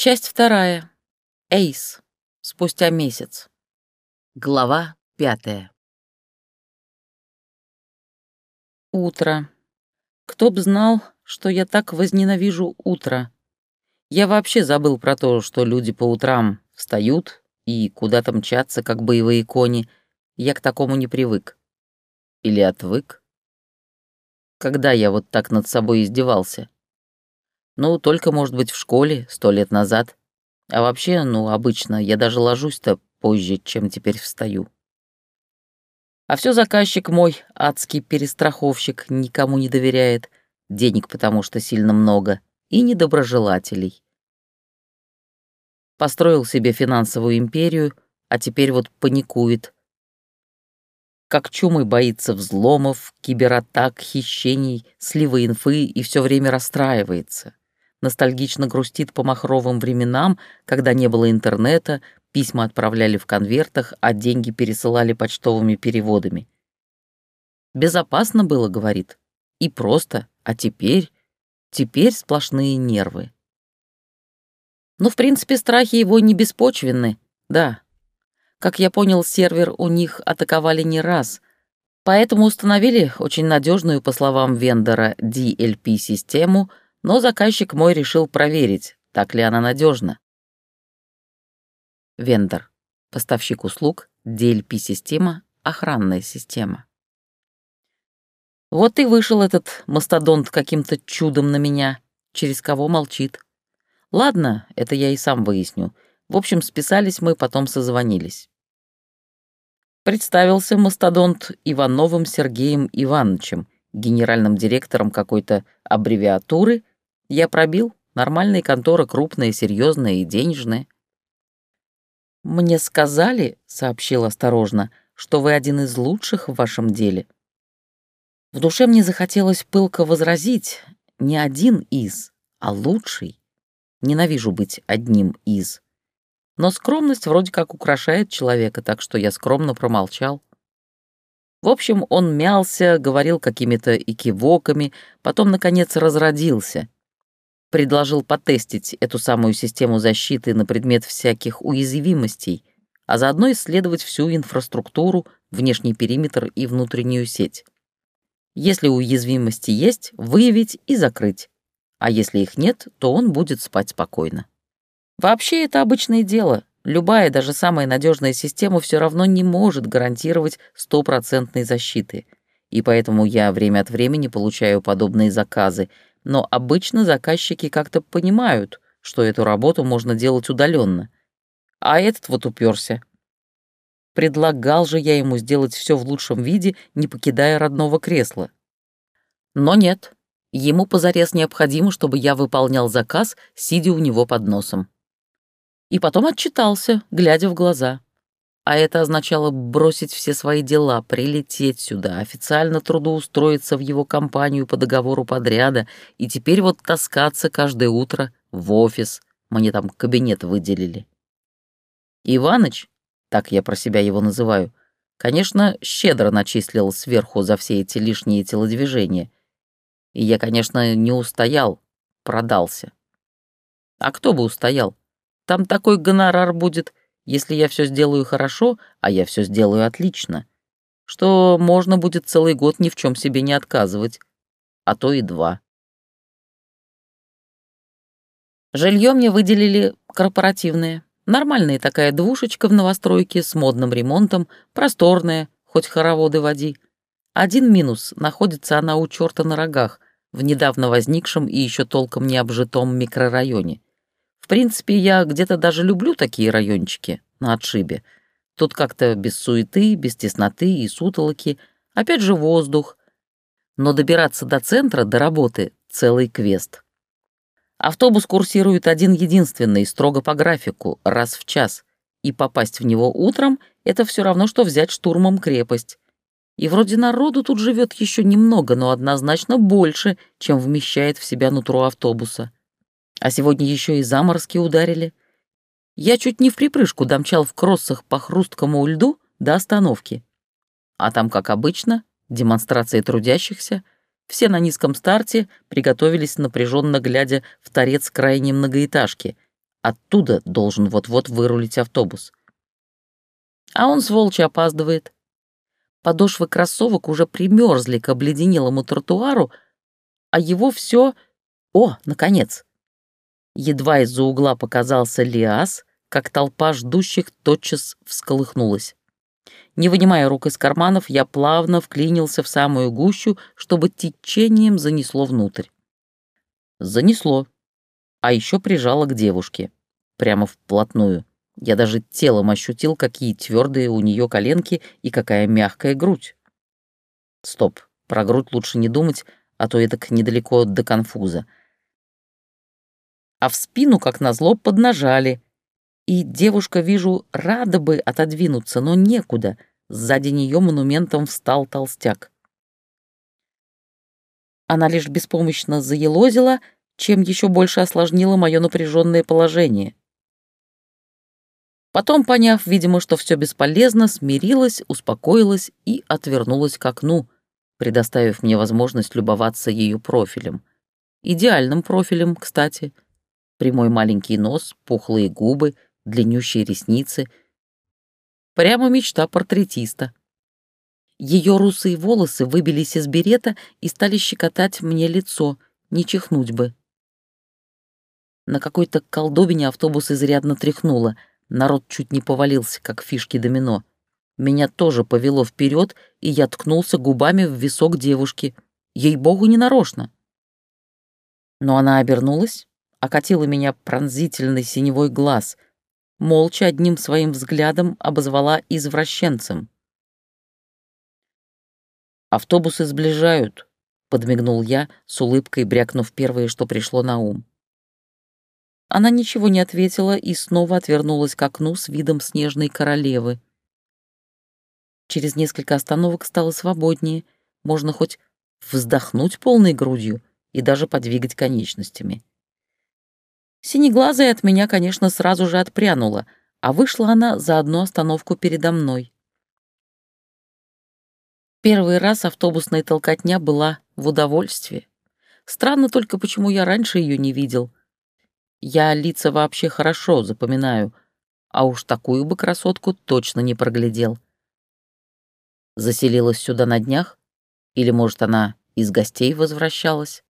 Часть вторая. Эйс. Спустя месяц. Глава пятая. Утро. Кто б знал, что я так возненавижу утро. Я вообще забыл про то, что люди по утрам встают и куда-то мчатся, как боевые кони. Я к такому не привык. Или отвык. Когда я вот так над собой издевался? Ну, только, может быть, в школе, сто лет назад. А вообще, ну, обычно, я даже ложусь-то позже, чем теперь встаю. А все заказчик мой, адский перестраховщик, никому не доверяет. Денег потому что сильно много. И недоброжелателей. Построил себе финансовую империю, а теперь вот паникует. Как чумы боится взломов, кибератак, хищений, слива инфы и все время расстраивается ностальгично грустит по махровым временам, когда не было интернета, письма отправляли в конвертах, а деньги пересылали почтовыми переводами. «Безопасно было», — говорит. «И просто. А теперь? Теперь сплошные нервы». Ну, в принципе, страхи его не беспочвенны, да. Как я понял, сервер у них атаковали не раз, поэтому установили очень надежную, по словам вендора, DLP-систему — но заказчик мой решил проверить, так ли она надежна. Вендор. Поставщик услуг, DLP-система, охранная система. Вот и вышел этот мастодонт каким-то чудом на меня, через кого молчит. Ладно, это я и сам выясню. В общем, списались мы, потом созвонились. Представился мастодонт Ивановым Сергеем Ивановичем, генеральным директором какой-то аббревиатуры я пробил. Нормальные конторы, крупные, серьезные и денежные. «Мне сказали, — сообщил осторожно, — что вы один из лучших в вашем деле». В душе мне захотелось пылко возразить, не один из, а лучший. Ненавижу быть одним из. Но скромность вроде как украшает человека, так что я скромно промолчал. В общем, он мялся, говорил какими-то экивоками, потом, наконец, разродился предложил потестить эту самую систему защиты на предмет всяких уязвимостей, а заодно исследовать всю инфраструктуру, внешний периметр и внутреннюю сеть. Если уязвимости есть, выявить и закрыть, а если их нет, то он будет спать спокойно. Вообще это обычное дело. Любая, даже самая надежная система все равно не может гарантировать стопроцентной защиты. И поэтому я время от времени получаю подобные заказы — но обычно заказчики как-то понимают, что эту работу можно делать удаленно. А этот вот уперся. Предлагал же я ему сделать все в лучшем виде, не покидая родного кресла. Но нет, ему позарез необходимо, чтобы я выполнял заказ, сидя у него под носом. И потом отчитался, глядя в глаза а это означало бросить все свои дела, прилететь сюда, официально трудоустроиться в его компанию по договору подряда и теперь вот таскаться каждое утро в офис. Мне там кабинет выделили. Иваныч, так я про себя его называю, конечно, щедро начислил сверху за все эти лишние телодвижения. И я, конечно, не устоял, продался. А кто бы устоял? Там такой гонорар будет, если я все сделаю хорошо, а я все сделаю отлично, что можно будет целый год ни в чем себе не отказывать, а то и два. Жилье мне выделили корпоративное. Нормальная такая двушечка в новостройке с модным ремонтом, просторная, хоть хороводы води. Один минус — находится она у черта на рогах, в недавно возникшем и еще толком не обжитом микрорайоне. В принципе, я где-то даже люблю такие райончики на отшибе. Тут как-то без суеты, без тесноты и сутолоки, опять же воздух. Но добираться до центра, до работы — целый квест. Автобус курсирует один единственный, строго по графику, раз в час, и попасть в него утром — это все равно, что взять штурмом крепость. И вроде народу тут живет еще немного, но однозначно больше, чем вмещает в себя нутро автобуса. А сегодня еще и заморозки ударили. Я чуть не в припрыжку домчал в кроссах по хрусткому льду до остановки. А там, как обычно, демонстрации трудящихся, все на низком старте приготовились напряженно глядя в торец крайней многоэтажки, Оттуда должен вот-вот вырулить автобус. А он, сволочь, опаздывает. Подошвы кроссовок уже примерзли к обледенелому тротуару, а его все... О, наконец! Едва из-за угла показался Лиас, как толпа ждущих тотчас всколыхнулась. Не вынимая рук из карманов, я плавно вклинился в самую гущу, чтобы течением занесло внутрь. Занесло. А еще прижало к девушке. Прямо вплотную. Я даже телом ощутил, какие твердые у нее коленки и какая мягкая грудь. Стоп, про грудь лучше не думать, а то это недалеко до конфуза. А в спину, как назло, поднажали. И девушка, вижу, рада бы отодвинуться, но некуда — Сзади нее монументом встал толстяк. Она лишь беспомощно заелозила, чем еще больше осложнило мое напряженное положение. Потом, поняв, видимо, что все бесполезно, смирилась, успокоилась и отвернулась к окну, предоставив мне возможность любоваться ее профилем. Идеальным профилем, кстати. Прямой маленький нос, пухлые губы, длиннющие ресницы — Прямо мечта портретиста. Ее русые волосы выбились из берета и стали щекотать мне лицо, не чихнуть бы. На какой-то колдобине автобус изрядно тряхнуло, народ чуть не повалился, как фишки домино. Меня тоже повело вперед, и я ткнулся губами в висок девушки. Ей-богу, ненарочно. Но она обернулась, окатила меня пронзительный синевой глаз — молча одним своим взглядом обозвала извращенцем. «Автобусы сближают», — подмигнул я, с улыбкой брякнув первое, что пришло на ум. Она ничего не ответила и снова отвернулась к окну с видом снежной королевы. Через несколько остановок стало свободнее, можно хоть вздохнуть полной грудью и даже подвигать конечностями. Синеглазая от меня, конечно, сразу же отпрянула, а вышла она за одну остановку передо мной. Первый раз автобусная толкотня была в удовольствии. Странно только, почему я раньше ее не видел. Я лица вообще хорошо запоминаю, а уж такую бы красотку точно не проглядел. Заселилась сюда на днях? Или, может, она из гостей возвращалась?